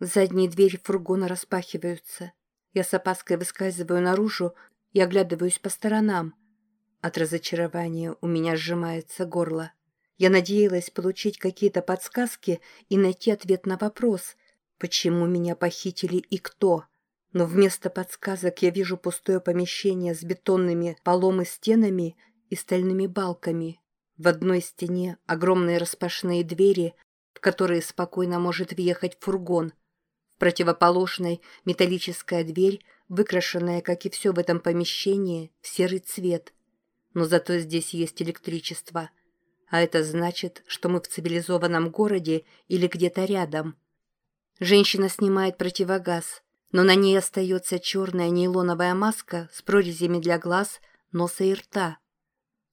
Задние двери фургона распахиваются. Я с опаской выскальзываю наружу и оглядываюсь по сторонам. От разочарования у меня сжимается горло. Я надеялась получить какие-то подсказки и найти ответ на вопрос, почему меня похитили и кто. Но вместо подсказок я вижу пустое помещение с бетонными полом и стенами и стальными балками. В одной стене огромные распашные двери, в которые спокойно может въехать фургон – противоположной металлическая дверь, выкрашенная, как и все в этом помещении, в серый цвет. Но зато здесь есть электричество. А это значит, что мы в цивилизованном городе или где-то рядом. Женщина снимает противогаз, но на ней остается черная нейлоновая маска с прорезями для глаз, носа и рта.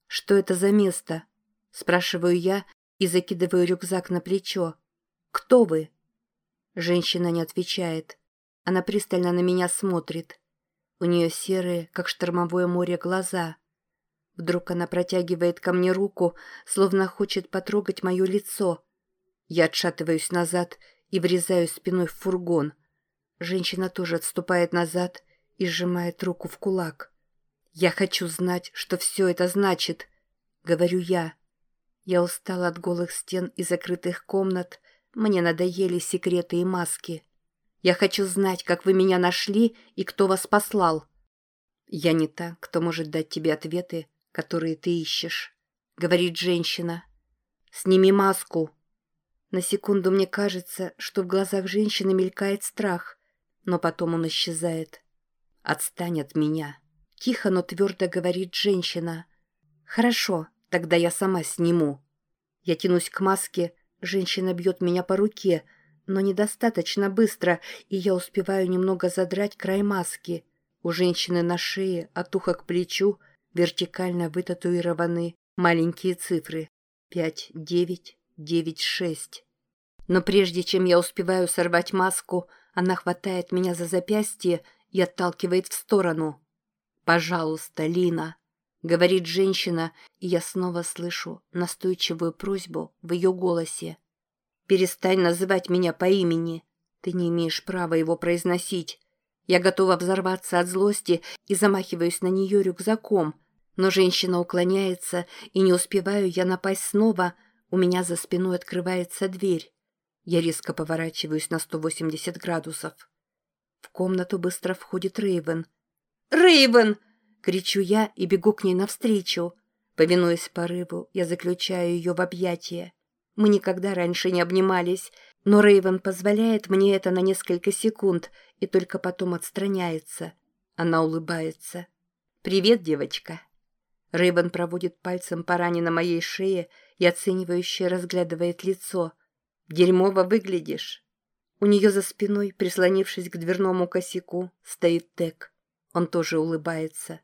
«Что это за место?» – спрашиваю я и закидываю рюкзак на плечо. «Кто вы?» Женщина не отвечает. Она пристально на меня смотрит. У нее серые, как штормовое море, глаза. Вдруг она протягивает ко мне руку, словно хочет потрогать мое лицо. Я отшатываюсь назад и врезаюсь спиной в фургон. Женщина тоже отступает назад и сжимает руку в кулак. «Я хочу знать, что все это значит», — говорю я. Я устала от голых стен и закрытых комнат, мне надоели секреты и маски. Я хочу знать, как вы меня нашли и кто вас послал. Я не та, кто может дать тебе ответы, которые ты ищешь, говорит женщина. Сними маску. На секунду мне кажется, что в глазах женщины мелькает страх, но потом он исчезает. Отстань от меня. Тихо, но твердо говорит женщина. Хорошо, тогда я сама сниму. Я тянусь к маске, Женщина бьет меня по руке, но недостаточно быстро, и я успеваю немного задрать край маски. У женщины на шее, от уха к плечу, вертикально вытатуированы маленькие цифры. Пять, девять, девять, шесть. Но прежде чем я успеваю сорвать маску, она хватает меня за запястье и отталкивает в сторону. «Пожалуйста, Лина», говорит женщина, и я снова слышу настойчивую просьбу в ее голосе. «Перестань называть меня по имени. Ты не имеешь права его произносить. Я готова взорваться от злости и замахиваюсь на нее рюкзаком, но женщина уклоняется, и не успеваю я напасть снова, у меня за спиной открывается дверь. Я резко поворачиваюсь на 180 градусов. В комнату быстро входит Рейвен. «Рейвен!» Кричу я и бегу к ней навстречу. Повинуясь порыву, я заключаю ее в объятия. Мы никогда раньше не обнимались, но Рейвен позволяет мне это на несколько секунд и только потом отстраняется. Она улыбается. «Привет, девочка!» Рейвен проводит пальцем по ране на моей шее и оценивающе разглядывает лицо. «Дерьмово выглядишь!» У нее за спиной, прислонившись к дверному косяку, стоит Тек. Он тоже улыбается.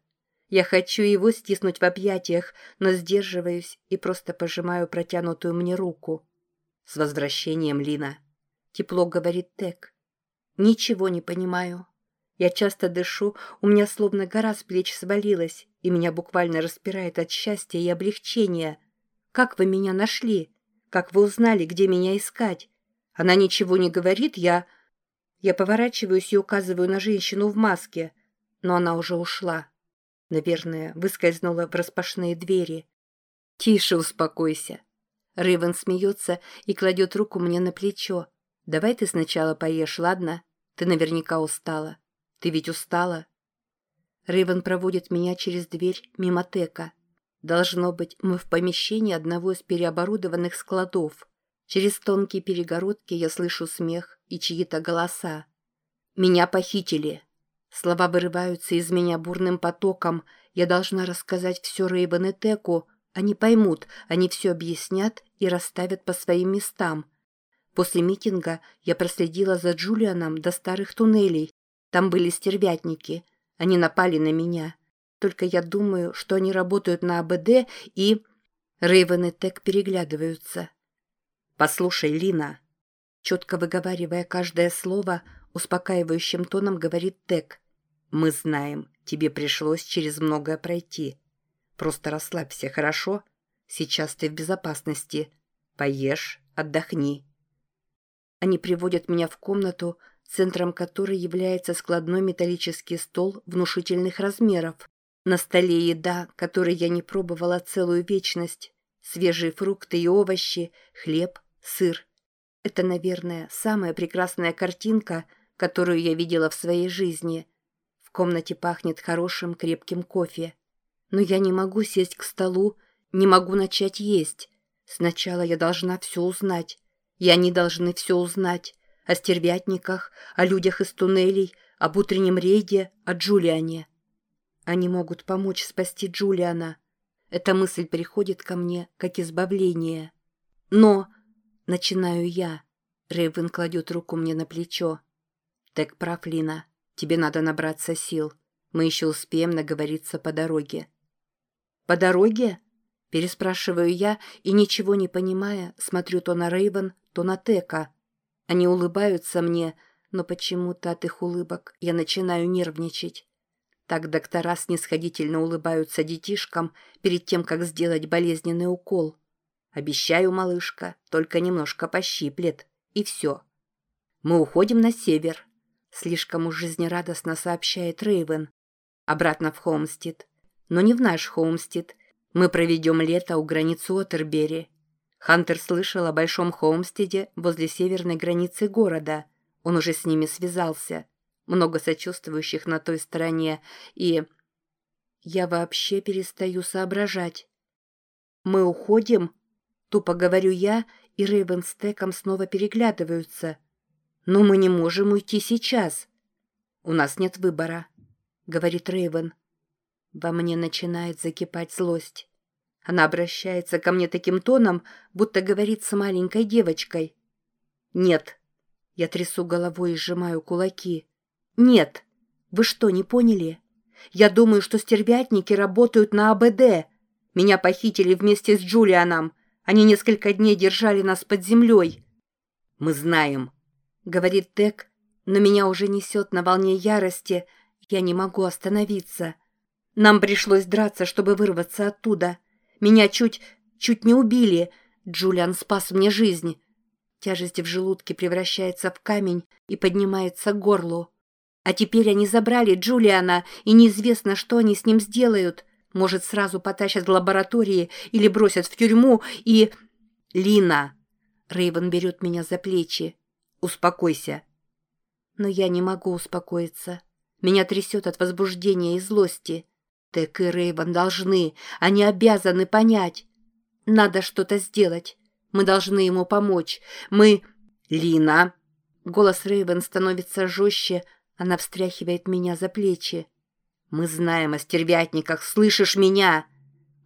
Я хочу его стиснуть в объятиях, но сдерживаюсь и просто пожимаю протянутую мне руку. «С возвращением, Лина!» — тепло говорит Тек. «Ничего не понимаю. Я часто дышу, у меня словно гора с плеч свалилась, и меня буквально распирает от счастья и облегчения. Как вы меня нашли? Как вы узнали, где меня искать? Она ничего не говорит, я...» Я поворачиваюсь и указываю на женщину в маске, но она уже ушла. Наверное, выскользнула в распашные двери. «Тише, успокойся». Рейвен смеется и кладет руку мне на плечо. «Давай ты сначала поешь, ладно? Ты наверняка устала. Ты ведь устала?» Рейвен проводит меня через дверь мимо Тека. Должно быть, мы в помещении одного из переоборудованных складов. Через тонкие перегородки я слышу смех и чьи-то голоса. «Меня похитили!» Слова вырываются из меня бурным потоком. Я должна рассказать все Рейбен и Теку. Они поймут, они все объяснят и расставят по своим местам. После митинга я проследила за Джулианом до старых туннелей. Там были стервятники. Они напали на меня. Только я думаю, что они работают на АБД и... Рейвен и Тек переглядываются. «Послушай, Лина», четко выговаривая каждое слово, успокаивающим тоном говорит Тек. «Мы знаем, тебе пришлось через многое пройти. Просто расслабься, хорошо? Сейчас ты в безопасности. Поешь, отдохни. Они приводят меня в комнату, центром которой является складной металлический стол внушительных размеров. На столе еда, которой я не пробовала целую вечность. Свежие фрукты и овощи, хлеб, сыр. Это, наверное, самая прекрасная картинка, которую я видела в своей жизни. В комнате пахнет хорошим крепким кофе. Но я не могу сесть к столу, не могу начать есть. Сначала я должна все узнать. И они должны все узнать о стервятниках, о людях из туннелей, об утреннем рейде, о Джулиане. Они могут помочь спасти Джулиана. Эта мысль приходит ко мне, как избавление. Но... Начинаю я. Рейвен кладет руку мне на плечо. Так прав, Лина. Тебе надо набраться сил. Мы еще успеем наговориться по дороге. По дороге? Переспрашиваю я и, ничего не понимая, смотрю то на Рейвен, то на Тека. Они улыбаются мне, но почему-то от их улыбок я начинаю нервничать. Так доктора снисходительно улыбаются детишкам перед тем, как сделать болезненный укол. Обещаю, малышка, только немножко пощиплет, и все. Мы уходим на север. Слишком уж жизнерадостно сообщает Рейвен. Обратно в Холмстед. Но не в наш Холмстед. Мы проведем лето у границы Отербери. Хантер слышал о Большом Холмстеде возле северной границы города. Он уже с ними связался. Много сочувствующих на той стороне. И... Я вообще перестаю соображать. «Мы уходим?» Тупо говорю я, и Рейвен с Теком снова переглядываются. «Но мы не можем уйти сейчас». «У нас нет выбора», — говорит Рейвен. Во мне начинает закипать злость. Она обращается ко мне таким тоном, будто говорит с маленькой девочкой. «Нет». Я трясу головой и сжимаю кулаки. «Нет. Вы что, не поняли? Я думаю, что стервятники работают на АБД. Меня похитили вместе с Джулианом. Они несколько дней держали нас под землей». «Мы знаем», — говорит Тек, но меня уже несет на волне ярости. Я не могу остановиться. Нам пришлось драться, чтобы вырваться оттуда. Меня чуть, чуть не убили. Джулиан спас мне жизнь. Тяжесть в желудке превращается в камень и поднимается к горлу. А теперь они забрали Джулиана, и неизвестно, что они с ним сделают. Может, сразу потащат в лаборатории или бросят в тюрьму и... Лина! Рейвен берет меня за плечи. Успокойся. Но я не могу успокоиться. Меня трясет от возбуждения и злости. Тек и Рейвен должны, они обязаны понять. Надо что-то сделать. Мы должны ему помочь. Мы... Лина! Голос Рейвен становится жестче. Она встряхивает меня за плечи. Мы знаем о стервятниках, слышишь меня?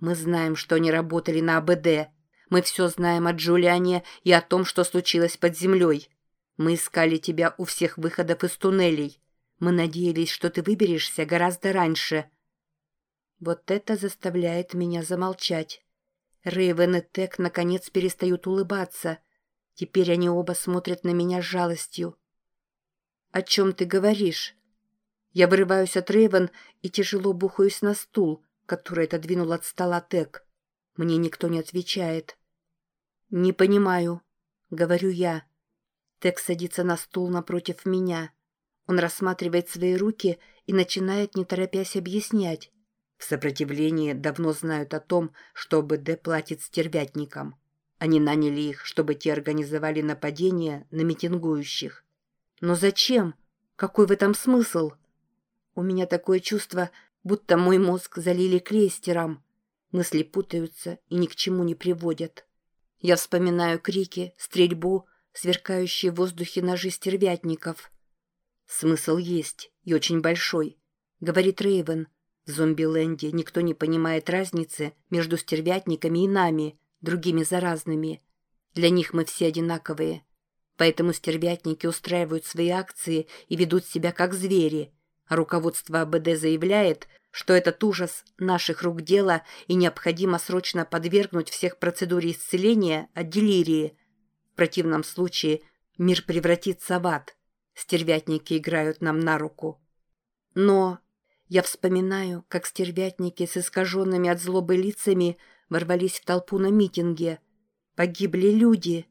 Мы знаем, что они работали на АБД. Мы все знаем о Джулиане и о том, что случилось под землей. Мы искали тебя у всех выходов из туннелей. Мы надеялись, что ты выберешься гораздо раньше. Вот это заставляет меня замолчать. Рейвен и Тек наконец перестают улыбаться. Теперь они оба смотрят на меня с жалостью. «О чем ты говоришь?» Я вырываюсь от Рейвен и тяжело бухаюсь на стул, который отодвинул от стола Тек. Мне никто не отвечает. «Не понимаю», — говорю я. Тек садится на стул напротив меня. Он рассматривает свои руки и начинает, не торопясь, объяснять. В сопротивлении давно знают о том, что БД платит стервятникам. Они наняли их, чтобы те организовали нападение на митингующих. Но зачем? Какой в этом смысл? У меня такое чувство, будто мой мозг залили клейстером. Мысли путаются и ни к чему не приводят. Я вспоминаю крики, стрельбу, сверкающие в воздухе ножи стервятников. «Смысл есть, и очень большой», — говорит Рейвен. В зомби-ленде никто не понимает разницы между стервятниками и нами, другими заразными. Для них мы все одинаковые. Поэтому стервятники устраивают свои акции и ведут себя как звери. А руководство АБД заявляет, что этот ужас наших рук дело и необходимо срочно подвергнуть всех процедуре исцеления от делирии. В противном случае мир превратится в ад. Стервятники играют нам на руку. Но я вспоминаю, как стервятники с искаженными от злобы лицами ворвались в толпу на митинге. Погибли люди.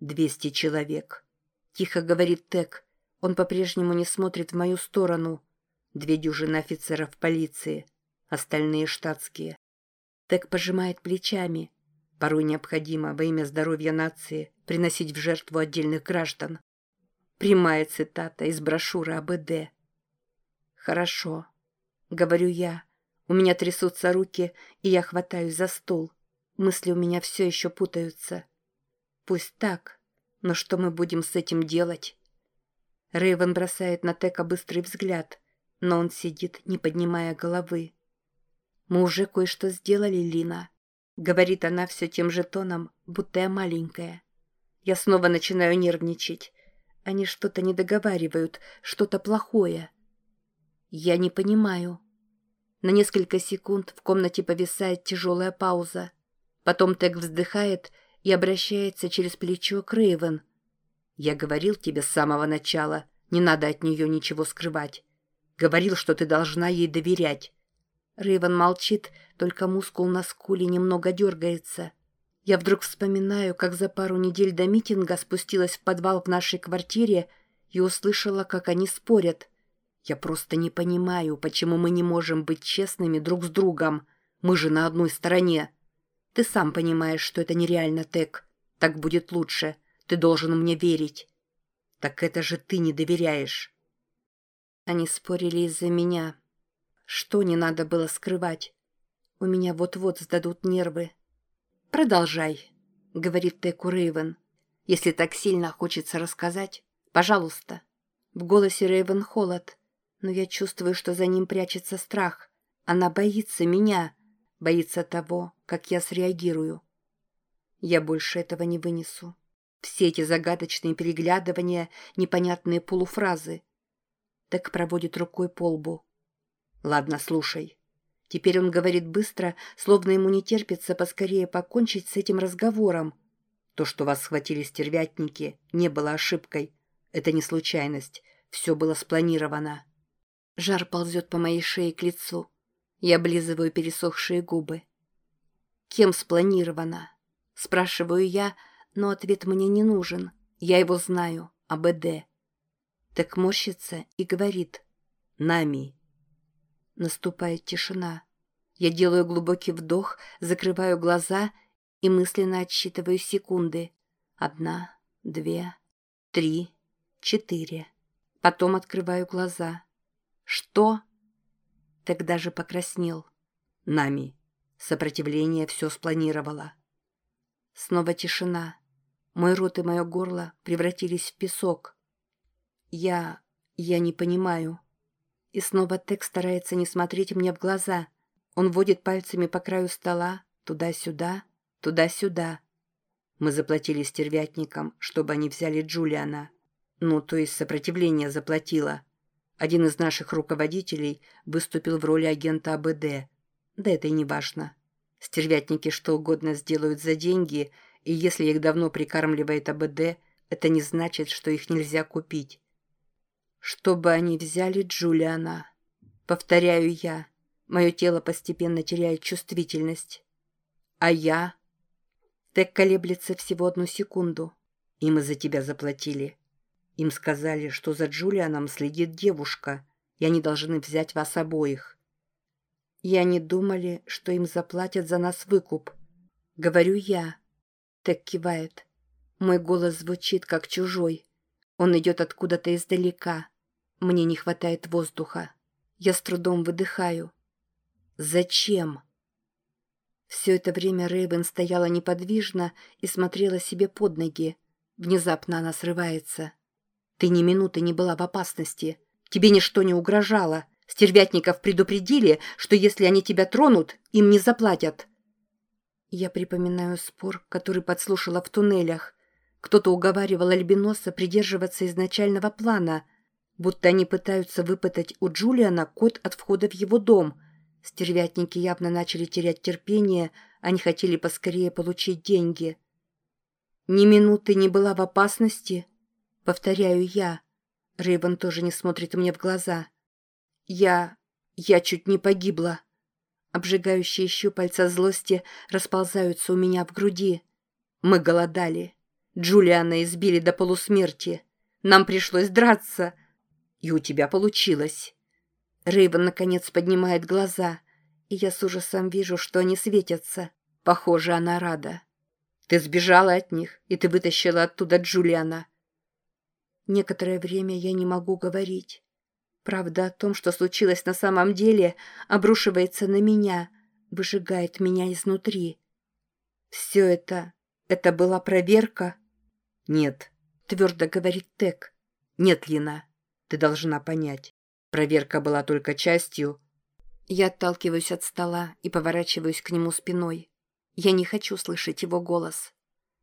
Двести человек. Тихо говорит Тек. Он по-прежнему не смотрит в мою сторону. Две дюжины офицеров полиции. Остальные штатские. Тек пожимает плечами. Порой необходимо во имя здоровья нации приносить в жертву отдельных граждан. Прямая цитата из брошюры АБД. «Хорошо», — говорю я. У меня трясутся руки, и я хватаюсь за стул. Мысли у меня все еще путаются. Пусть так, но что мы будем с этим делать? Рейвен бросает на Тека быстрый взгляд, но он сидит, не поднимая головы. «Мы уже кое-что сделали, Лина», — говорит она все тем же тоном, будто я маленькая. Я снова начинаю нервничать. Они что-то не договаривают, что-то плохое. Я не понимаю. На несколько секунд в комнате повисает тяжелая пауза. Потом Тек вздыхает и обращается через плечо к Рейвен. «Я говорил тебе с самого начала, не надо от нее ничего скрывать. Говорил, что ты должна ей доверять». Рейвен молчит, только мускул на скуле немного дергается. Я вдруг вспоминаю, как за пару недель до митинга спустилась в подвал в нашей квартире и услышала, как они спорят. Я просто не понимаю, почему мы не можем быть честными друг с другом. Мы же на одной стороне. Ты сам понимаешь, что это нереально, Тек. Так будет лучше. Ты должен мне верить. Так это же ты не доверяешь. Они спорили из-за меня. Что не надо было скрывать? У меня вот-вот сдадут нервы. «Продолжай», — говорит Теку Рейвен. «Если так сильно хочется рассказать, пожалуйста». В голосе Рейвен холод, но я чувствую, что за ним прячется страх. Она боится меня, боится того, как я среагирую. Я больше этого не вынесу. Все эти загадочные переглядывания, непонятные полуфразы. Так проводит рукой по лбу. «Ладно, слушай. Теперь он говорит быстро, словно ему не терпится поскорее покончить с этим разговором. То, что вас схватили стервятники, не было ошибкой. Это не случайность. Все было спланировано. Жар ползет по моей шее к лицу. Я облизываю пересохшие губы. «Кем спланировано?» Спрашиваю я, но ответ мне не нужен. Я его знаю, АБД. Так морщится и говорит «Нами». Наступает тишина. Я делаю глубокий вдох, закрываю глаза и мысленно отсчитываю секунды. Одна, две, три, четыре. Потом открываю глаза. Что? Тогда же покраснел. Нами. Сопротивление все спланировало. Снова тишина. Мой рот и мое горло превратились в песок. Я... я не понимаю. И снова Тек старается не смотреть мне в глаза. Он водит пальцами по краю стола, туда-сюда, туда-сюда. Мы заплатили стервятникам, чтобы они взяли Джулиана. Ну, то есть сопротивление заплатило. Один из наших руководителей выступил в роли агента АБД. Да это и не важно. Стервятники что угодно сделают за деньги, и если их давно прикармливает АБД, это не значит, что их нельзя купить чтобы они взяли Джулиана. Повторяю я. Мое тело постепенно теряет чувствительность. А я? Тек колеблется всего одну секунду. Им из-за тебя заплатили. Им сказали, что за Джулианом следит девушка, и они должны взять вас обоих. Я не думали, что им заплатят за нас выкуп. Говорю я. Тек кивает. Мой голос звучит, как чужой. Он идет откуда-то издалека. Мне не хватает воздуха. Я с трудом выдыхаю. Зачем? Все это время Рейвен стояла неподвижно и смотрела себе под ноги. Внезапно она срывается. «Ты ни минуты не была в опасности. Тебе ничто не угрожало. Стервятников предупредили, что если они тебя тронут, им не заплатят». Я припоминаю спор, который подслушала в туннелях. Кто-то уговаривал Альбиноса придерживаться изначального плана — будто они пытаются выпытать у Джулиана код от входа в его дом. Стервятники явно начали терять терпение, они хотели поскорее получить деньги. «Ни минуты не была в опасности?» Повторяю я. Рейвен тоже не смотрит мне в глаза. «Я... я чуть не погибла». Обжигающие щупальца злости расползаются у меня в груди. Мы голодали. Джулиана избили до полусмерти. Нам пришлось драться. И у тебя получилось. Рейвен наконец поднимает глаза, и я с ужасом вижу, что они светятся. Похоже, она рада. Ты сбежала от них, и ты вытащила оттуда Джулиана. Некоторое время я не могу говорить. Правда о том, что случилось на самом деле, обрушивается на меня, выжигает меня изнутри. Все это... это была проверка? Нет, твердо говорит Тек. Нет, Лина, ты должна понять. Проверка была только частью... Я отталкиваюсь от стола и поворачиваюсь к нему спиной. Я не хочу слышать его голос.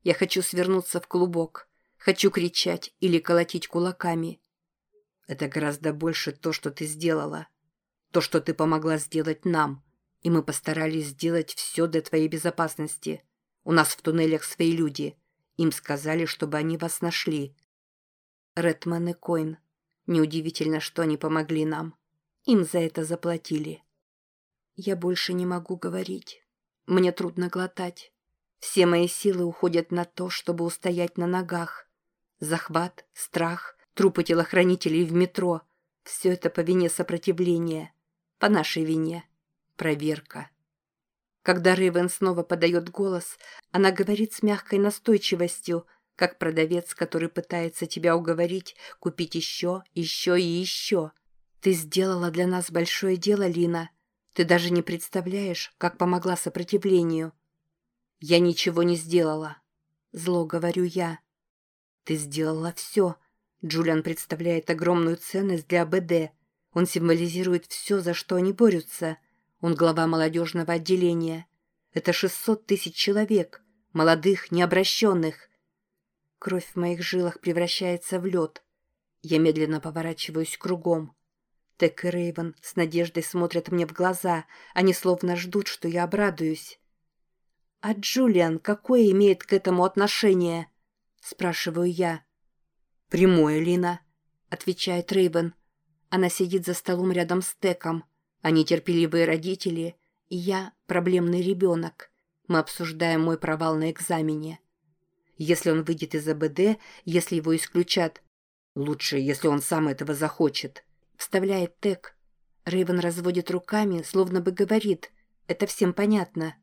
Я хочу свернуться в клубок. Хочу кричать или колотить кулаками. Это гораздо больше то, что ты сделала. То, что ты помогла сделать нам. И мы постарались сделать все для твоей безопасности. У нас в туннелях свои люди. Им сказали, чтобы они вас нашли. Редман и Койн. Неудивительно, что они помогли нам. Им за это заплатили. Я больше не могу говорить. Мне трудно глотать. Все мои силы уходят на то, чтобы устоять на ногах. Захват, страх, трупы телохранителей в метро — все это по вине сопротивления. По нашей вине. Проверка. Когда Рейвен снова подает голос, она говорит с мягкой настойчивостью — как продавец, который пытается тебя уговорить купить еще, еще и еще. Ты сделала для нас большое дело, Лина. Ты даже не представляешь, как помогла сопротивлению. Я ничего не сделала. Зло говорю я. Ты сделала все. Джулиан представляет огромную ценность для АБД. Он символизирует все, за что они борются. Он глава молодежного отделения. Это 600 тысяч человек, молодых, необращенных. Кровь в моих жилах превращается в лед. Я медленно поворачиваюсь кругом. Тек и Рейвен с надеждой смотрят мне в глаза. Они словно ждут, что я обрадуюсь. «А Джулиан какое имеет к этому отношение?» Спрашиваю я. «Прямое, Лина», — отвечает Рейвен. Она сидит за столом рядом с Теком. Они терпеливые родители, и я проблемный ребенок. Мы обсуждаем мой провал на экзамене. Если он выйдет из АБД, если его исключат. Лучше, если он сам этого захочет. Вставляет Тек. Рейвен разводит руками, словно бы говорит. Это всем понятно.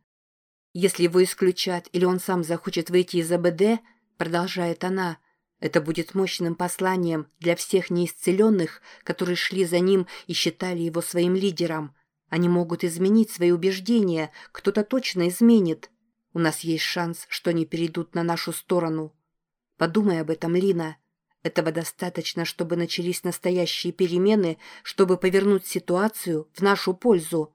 Если его исключат или он сам захочет выйти из АБД, продолжает она, это будет мощным посланием для всех неисцеленных, которые шли за ним и считали его своим лидером. Они могут изменить свои убеждения, кто-то точно изменит. У нас есть шанс, что они перейдут на нашу сторону. Подумай об этом, Лина. Этого достаточно, чтобы начались настоящие перемены, чтобы повернуть ситуацию в нашу пользу.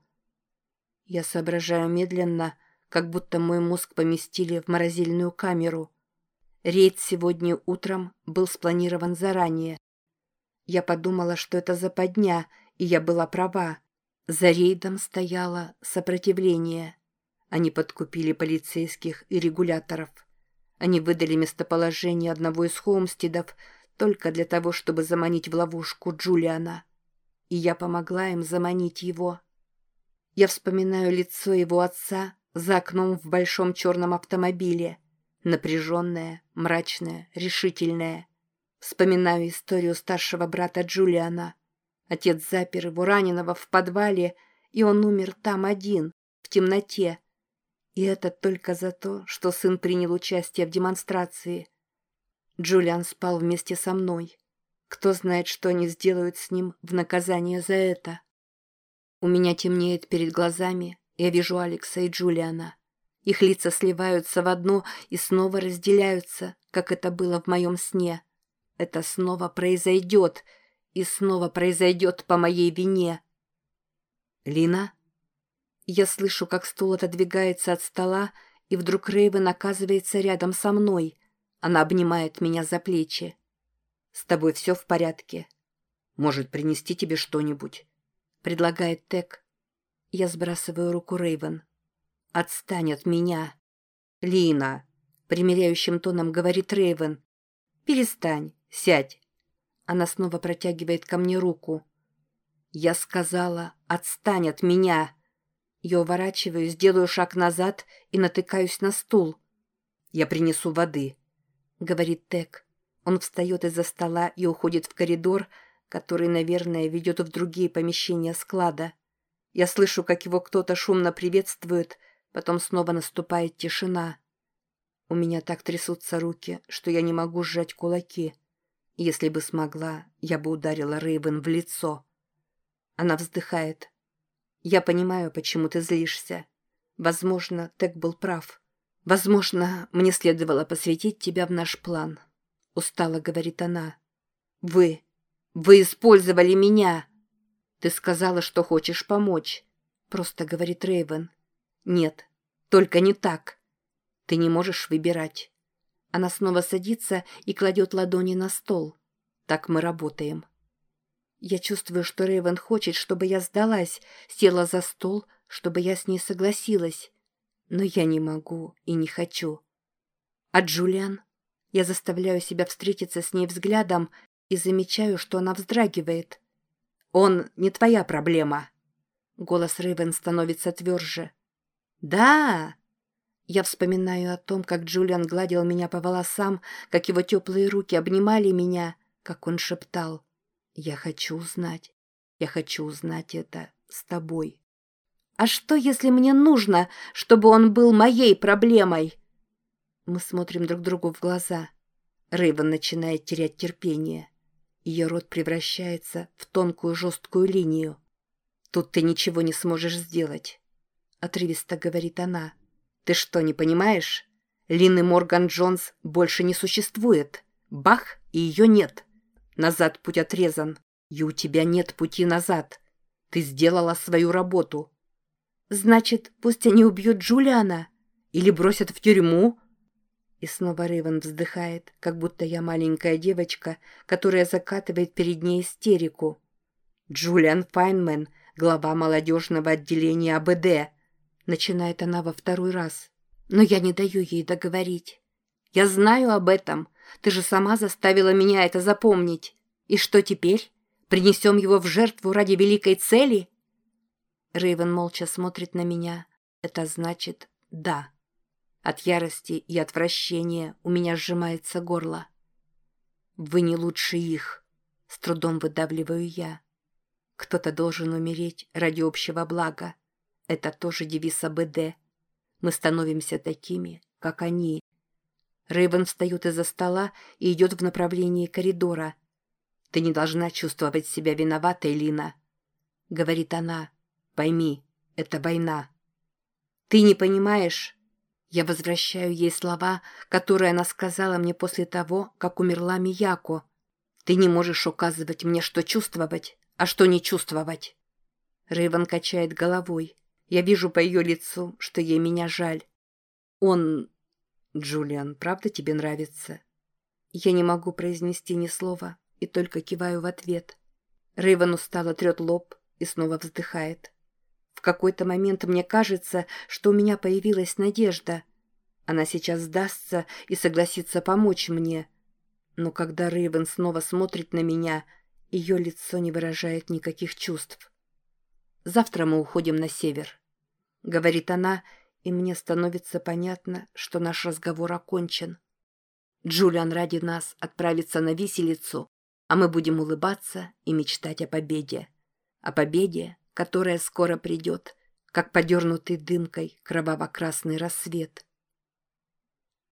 Я соображаю медленно, как будто мой мозг поместили в морозильную камеру. Рейд сегодня утром был спланирован заранее. Я подумала, что это западня, и я была права. За рейдом стояло сопротивление. Они подкупили полицейских и регуляторов. Они выдали местоположение одного из Холмстедов только для того, чтобы заманить в ловушку Джулиана. И я помогла им заманить его. Я вспоминаю лицо его отца за окном в большом черном автомобиле. Напряженное, мрачное, решительное. Вспоминаю историю старшего брата Джулиана. Отец запер его раненого в подвале, и он умер там один, в темноте, и это только за то, что сын принял участие в демонстрации. Джулиан спал вместе со мной. Кто знает, что они сделают с ним в наказание за это. У меня темнеет перед глазами, я вижу Алекса и Джулиана. Их лица сливаются в одно и снова разделяются, как это было в моем сне. Это снова произойдет, и снова произойдет по моей вине. «Лина?» Я слышу, как стул отодвигается от стола, и вдруг Рейвен оказывается рядом со мной. Она обнимает меня за плечи. «С тобой все в порядке? Может, принести тебе что-нибудь?» Предлагает Тек. Я сбрасываю руку Рейвен. «Отстань от меня!» «Лина!» Примеряющим тоном говорит Рейвен. «Перестань, сядь!» Она снова протягивает ко мне руку. «Я сказала, отстань от меня!» Я уворачиваюсь, делаю шаг назад и натыкаюсь на стул. «Я принесу воды», — говорит Тек. Он встает из-за стола и уходит в коридор, который, наверное, ведет в другие помещения склада. Я слышу, как его кто-то шумно приветствует, потом снова наступает тишина. У меня так трясутся руки, что я не могу сжать кулаки. Если бы смогла, я бы ударила Рейвен в лицо. Она вздыхает. Я понимаю, почему ты злишься. Возможно, Тек был прав. Возможно, мне следовало посвятить тебя в наш план. Устало говорит она. Вы, вы использовали меня. Ты сказала, что хочешь помочь. Просто говорит Рейвен. Нет, только не так. Ты не можешь выбирать. Она снова садится и кладет ладони на стол. Так мы работаем. Я чувствую, что Рейвен хочет, чтобы я сдалась, села за стол, чтобы я с ней согласилась. Но я не могу и не хочу. А Джулиан? Я заставляю себя встретиться с ней взглядом и замечаю, что она вздрагивает. «Он не твоя проблема». Голос Рейвен становится тверже. «Да!» Я вспоминаю о том, как Джулиан гладил меня по волосам, как его теплые руки обнимали меня, как он шептал. «Я хочу узнать. Я хочу узнать это с тобой». «А что, если мне нужно, чтобы он был моей проблемой?» Мы смотрим друг другу в глаза. Рейвен начинает терять терпение. Ее рот превращается в тонкую жесткую линию. «Тут ты ничего не сможешь сделать», — отрывисто говорит она. «Ты что, не понимаешь? Лины Морган Джонс больше не существует. Бах, и ее нет. Назад путь отрезан, и у тебя нет пути назад. Ты сделала свою работу». «Значит, пусть они убьют Джулиана? Или бросят в тюрьму?» И снова Рейвен вздыхает, как будто я маленькая девочка, которая закатывает перед ней истерику. «Джулиан Файнмен, глава молодежного отделения АБД», начинает она во второй раз. Но я не даю ей договорить. «Я знаю об этом. Ты же сама заставила меня это запомнить. И что теперь? Принесем его в жертву ради великой цели?» Рейвен молча смотрит на меня. Это значит «да». От ярости и отвращения у меня сжимается горло. «Вы не лучше их», — с трудом выдавливаю я. «Кто-то должен умереть ради общего блага. Это тоже девиз АБД. Мы становимся такими, как они». Рейвен встает из-за стола и идет в направлении коридора. «Ты не должна чувствовать себя виноватой, Лина», — говорит она. «Пойми, это война». «Ты не понимаешь?» Я возвращаю ей слова, которые она сказала мне после того, как умерла Мияко. Ты не можешь указывать мне, что чувствовать, а что не чувствовать. Рейвен качает головой. Я вижу по ее лицу, что ей меня жаль. Он... Джулиан, правда тебе нравится? Я не могу произнести ни слова и только киваю в ответ. Рейвен устало трет лоб и снова вздыхает. В какой-то момент мне кажется, что у меня появилась надежда. Она сейчас сдастся и согласится помочь мне. Но когда Рейвен снова смотрит на меня, ее лицо не выражает никаких чувств. «Завтра мы уходим на север», — говорит она, и мне становится понятно, что наш разговор окончен. Джулиан ради нас отправится на виселицу, а мы будем улыбаться и мечтать о победе. О победе, которая скоро придет, как подернутый дымкой кроваво-красный рассвет.